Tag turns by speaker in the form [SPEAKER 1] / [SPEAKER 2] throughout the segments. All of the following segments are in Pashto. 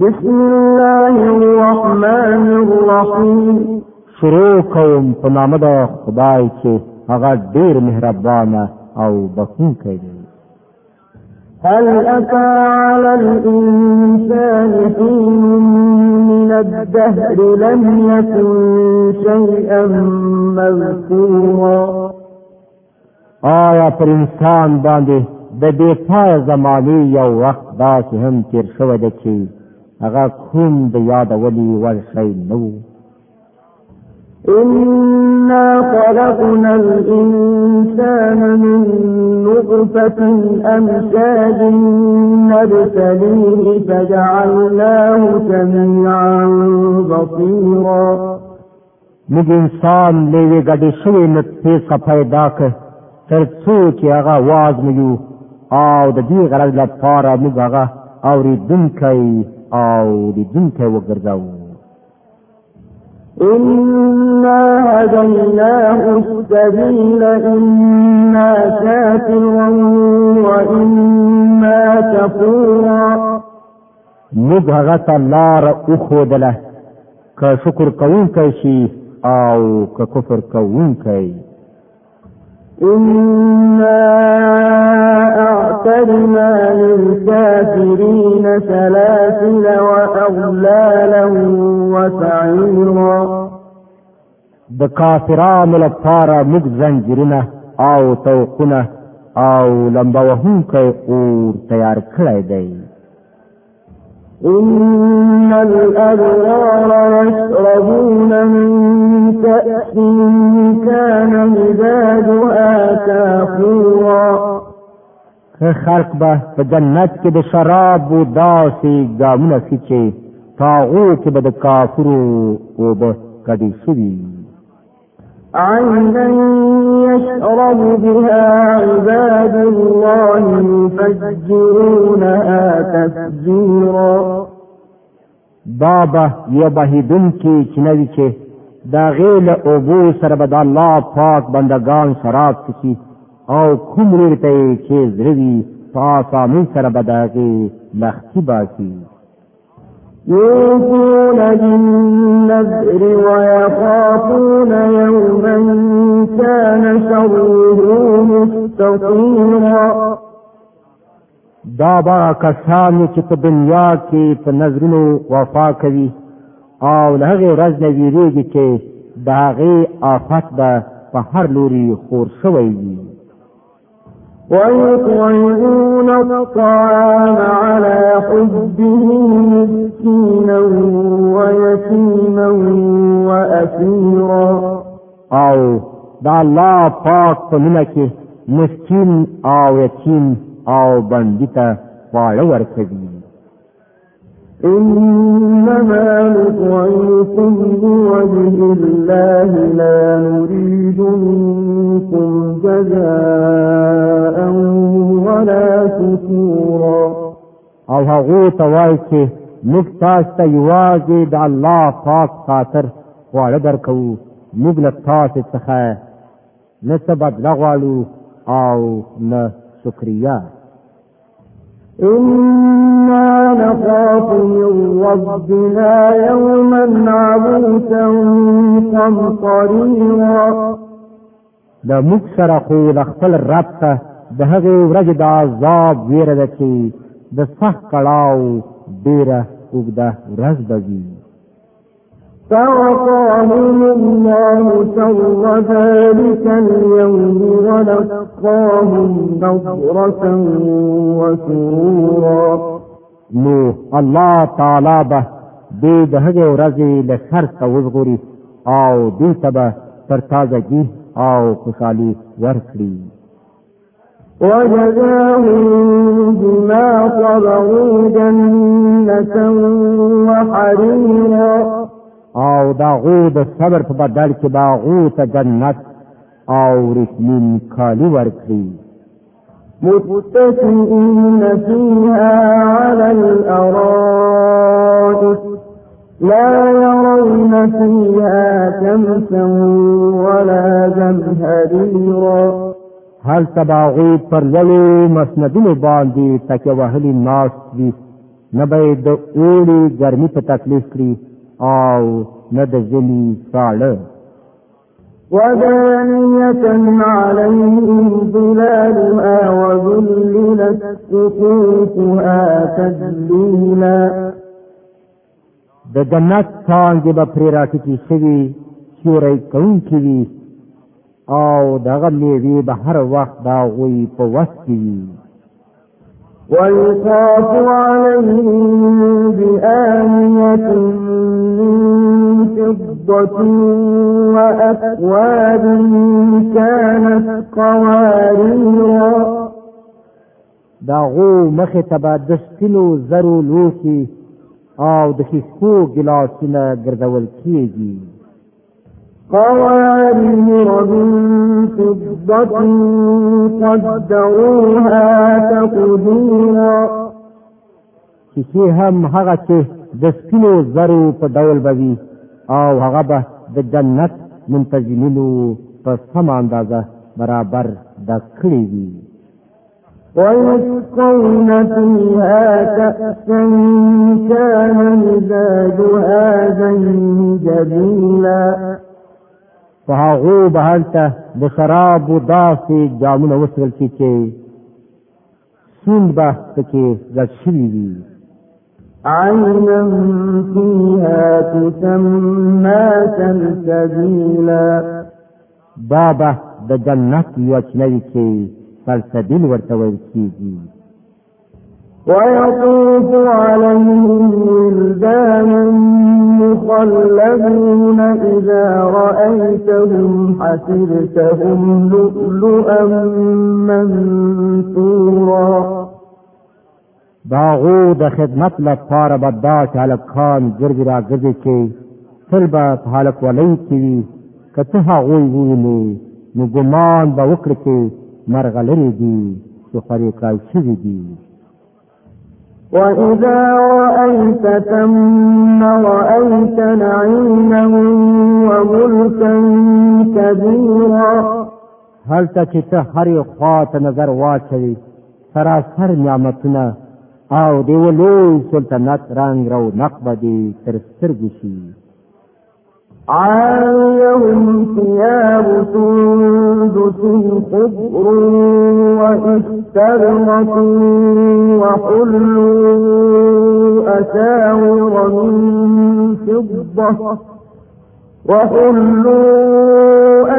[SPEAKER 1] بسم الله الرحمن الرحیم
[SPEAKER 2] شروع کوم په نام د خدای چې هغه ډیر مهربان او بخښونکی دی
[SPEAKER 1] هل أتى على الإنسان حين من الدهر لم يكن شيئا مذكورا
[SPEAKER 2] آیا پر انسان باندې د بې پای زمانې یو وخت داسې هم تیر شوی دی چې هغه کوم د یادولي ورشي
[SPEAKER 1] نو إنا خلقنا الإنسان من نطفة أمشاج نبتليه فجعلناه سميعا بصيرا
[SPEAKER 2] موږ انسان لیوی ګډې شوې نطفې څخه پیدا کړ تر څو چې هغه واز مو او د دې غرض لپاره موږ هغه اورېدونکی او دونکو وګرځاو
[SPEAKER 1] إنا هديناه السبيل إما شاكرا وإما كفورا
[SPEAKER 2] موږ هغه ته لار وښودله که شکر کوونکی شي او که کفر کوونکی
[SPEAKER 1] إنا أعتدنا للكافرين سلاسل وأغلالا وسعيرا
[SPEAKER 2] د کافرانو لپاره موږ زنجیرونه او توقونه او لمبه وهونکی اور تیار کړی دی
[SPEAKER 1] إن الأبرار يشربون من كأس كان مزاجها كافورا
[SPEAKER 2] خلق به په جنت کې د شراب او داسې ګامونه سي چې تاغو کې به د کافرو او به کدي شوي
[SPEAKER 1] عینا يشرب بها عباد الله يفجرونها تفجيرا
[SPEAKER 2] دا به یو بهیدونکي چې نوي چې د هغې له اوبو سره به د الله پاک بندګان شراب څکي او کوم ریر ته یې چې زړه وي په اسامۍ سره به د هغې لختي باسي
[SPEAKER 1] يوفون بالنذر ويخافون يوما كان شره مستطيرا
[SPEAKER 2] دا با کسانو چې په دنیا کې په نظرونو وفا کوي او له هغې ورځ نه ویرېږي چې د هغې آفت به په هر لوري خور شوی وي
[SPEAKER 1] ويطعمون الطعام على حبه مسكينا ويتيما وأسيرا او دا الله
[SPEAKER 2] پاک په لونه کې مسکین او یتیم او بندي ته خواړه ورکوي
[SPEAKER 1] إنما نطعمكم لوجه الله لا نريد منكم جزاء ولا شكورا
[SPEAKER 2] او هغه توای چې موږ تاسو ته یوازې د الله پاک خاطر خواړه درکو موږ له تاسو څخه نه څه بدله غواړو او نه شکریا
[SPEAKER 1] إنا نخاف من ربنا يوما عبوسا قمطريرا
[SPEAKER 2] دا موږ سره خو د خپل رب ته د هغې ورځې د عذاب ویره ده چې د سخت کړاو ډېره اوږده ورځ به وي
[SPEAKER 1] فأعطاهم الله ثور ذلك اليوم ولقاهم نظرة وسرورا
[SPEAKER 2] نو الله تعالی به دې د هغې ورځې له شر څخه وژغوري او دې ته به ترتازګي او خوشحالي ورکړي
[SPEAKER 1] وجزاهم بما صبروا جنة وحريرا
[SPEAKER 2] او دا غو د صبر په بدل کې با غو ته جنت او رسمین کالی ورکړي
[SPEAKER 1] متكئين فيها على الأرائك لا يرون فيها شمسا ولا زمهريرا
[SPEAKER 2] هل تباغي پر لولو مسندونو باندې تکه وهلي ناس دي نبه د اوړي ګرمي په تکلیف کړی او نه د ځلی ساړه
[SPEAKER 1] وَدَانِيَةً عَلَيْهِمْ ظِلَالُهَا وَذُلِّلَتْ قُطُوفُهَا تَذْلِيلًا
[SPEAKER 2] د جنت څنګه به پرې راټیږي شوی سورې کوم کې وي او دغه میوه به هر وخت دا غوي په وخت کې وي
[SPEAKER 1] ويطاف عليهم بآنية من فضة وأكواب كانت قواريرا
[SPEAKER 2] داغو مخه تبا د سپینو زرو لوکي او د شیشکو ګلاسونه ګرځول کیږي
[SPEAKER 1] قوارير من فضة قدروها تقديرا
[SPEAKER 2] شیشې هم هغه چې د سپینو زرو په ډول به او هغه به د جنت منتظمینو په سم اندازه برابر د کړی وي
[SPEAKER 1] ويسقون فيها كأسا كان مزاجها زنجبيلا په هغه بهالته د شراب
[SPEAKER 2] او داسې جامونه وسول کی چې سوند به پکې ځشلی وي
[SPEAKER 1] عينا فيها تسمى سلسبيلا بابا د
[SPEAKER 2] جنت یو چنوي کې سلسبیل ورته ویل کیږي
[SPEAKER 1] ويطوف عليهم ولدان مخلدون إذا رأيتهم حسبتهم لؤلؤا منثورا
[SPEAKER 2] داغو د خدمت لپاره به دا چې هلکان ګرځي را ګرځي کې تل به په هلکولی کې وي که ته هغوی ووینې نو ګمان به وکړې چې مرغلرې دي چې خورې کړای شوي دي
[SPEAKER 1] وإذا رأيت ثم رأيت نعيما وملكا كبيرا
[SPEAKER 2] هلته چې ته هرې خوا ته نظر واچوي سراسر نعمتونه او دیو لوی سلطنت رنگ رو نقبه دی تر سترګې شي
[SPEAKER 1] عليهم ثياب سندس خضر واستبرق وحلوا أساور من فضة وحلوا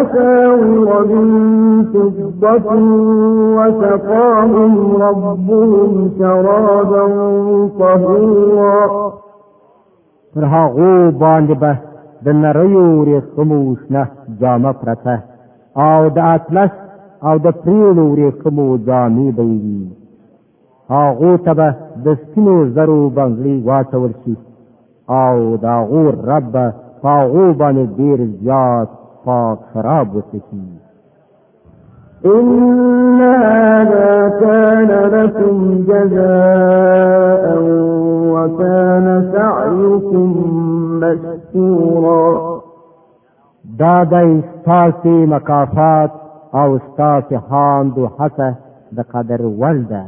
[SPEAKER 1] أساور من فضة وسقاهم ربهم شرابا طهورا
[SPEAKER 2] فرها هغو د نریو وریښمو شنه جامه پرته او د اطلس او د پریړو وریښمو جامې به وي هغو ته به د سپینو زرو بنګړي واچول شي او د هغو رب به په هغو باندې ډېر زیات پاک شراب وڅښي
[SPEAKER 1] إن هذا كان لكم جزاء وكان سعيكم مشكورا دا د ستاسې
[SPEAKER 2] او ستاسې خاند او بقدر د ولده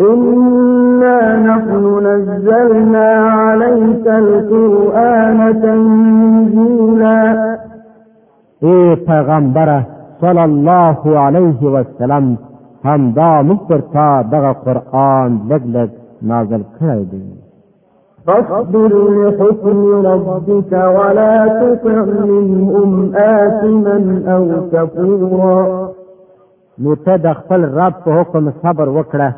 [SPEAKER 1] إنا نحن نزلنا عليك القرآن تنزيلا
[SPEAKER 2] اے پیغمبره صلی الله علیه وسلم هم دا موږ پر تا دغه قران لګ لګ نازل کړی دی
[SPEAKER 1] فاصبر لحكم ربك ولا تطع منهم آثما أو
[SPEAKER 2] كفورا نو ته د خپل رب په حکم صبر وکړه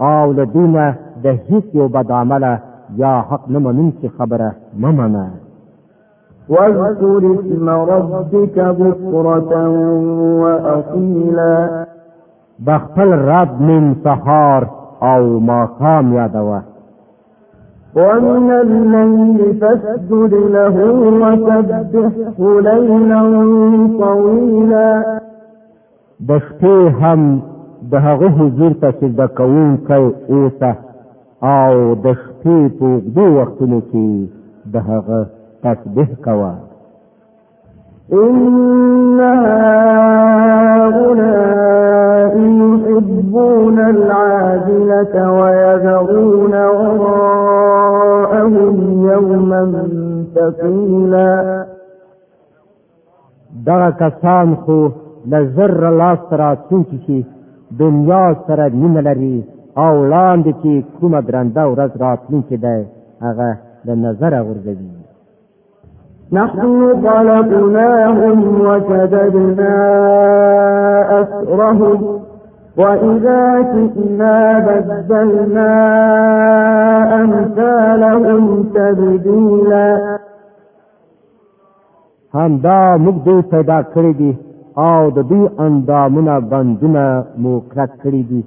[SPEAKER 2] او له دینه د هیڅ یو بد عمله یا حق نه منونکي خبره مه منه
[SPEAKER 1] واذكر اسم ربك بكرة وأصيلا بخپل
[SPEAKER 2] رب من سهار او ماقام یادوه
[SPEAKER 1] ومن الليل فاسجد له وسبحه ليلا طويلا
[SPEAKER 2] د شپې هم د هغه حضور ته سجده کوونکی اوسه او د شپې په اوږدو وختونو کې د هغه تسبیح کوا
[SPEAKER 1] ان هؤلاء يحبون العاجلة ويذرون وراءهم يوما ثقيلا
[SPEAKER 2] دغه کسان خو لزر لاس را چونکی شي دنیا سره نیمه لري او لاندې چې کومه درنده ورځ راتلونکې ده هغه د نظر غورځوي
[SPEAKER 1] نحن خلقناهم وشددنا أسرهم وإذا شئنا بدلنا أمثالهم تبديلا
[SPEAKER 2] همدا موږ دوی پیدا کړی دي او د دوی اندامونه بندونه مو کلک کړي دي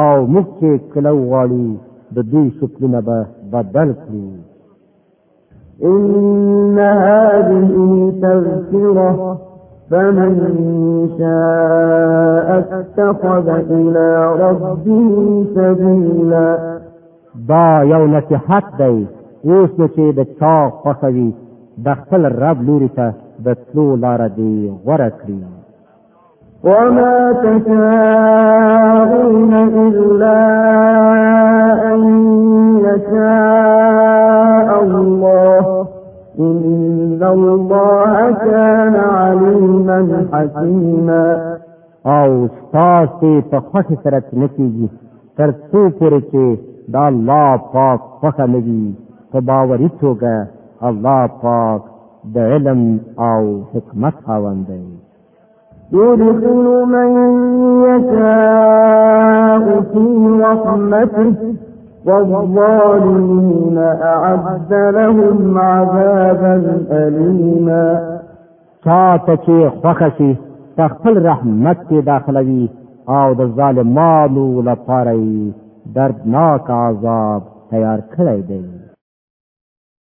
[SPEAKER 2] او موږ چې کله وغواړو د دوی شکلونه به بدل کړو
[SPEAKER 1] إن هذه تذكرة فمن شاء اتخذ إلى ربه سبيلا دا یو نصیحت دی اوس نو چې د چا
[SPEAKER 2] خوښوي د خپل رب لورې ته د تلو لاره دې غوره کړي
[SPEAKER 1] وما تشاءون إلا أن يشاء الله إن الله كان عليما حكيما
[SPEAKER 2] او تاسو په خوښ سره نکېږي تر څو پورې چې دا الله پاک خوښه لګي په باورې توګه الله پاک د علم او حکمت خاوند دی
[SPEAKER 1] يدخل من يشاء في رحمته والظالمين أعد لهم عذابا أليما چاته چې خوښشي
[SPEAKER 2] په خپل رحمت کې داخلوي او د ظالمانو لپاره دردناک عذاب تیار کړی دی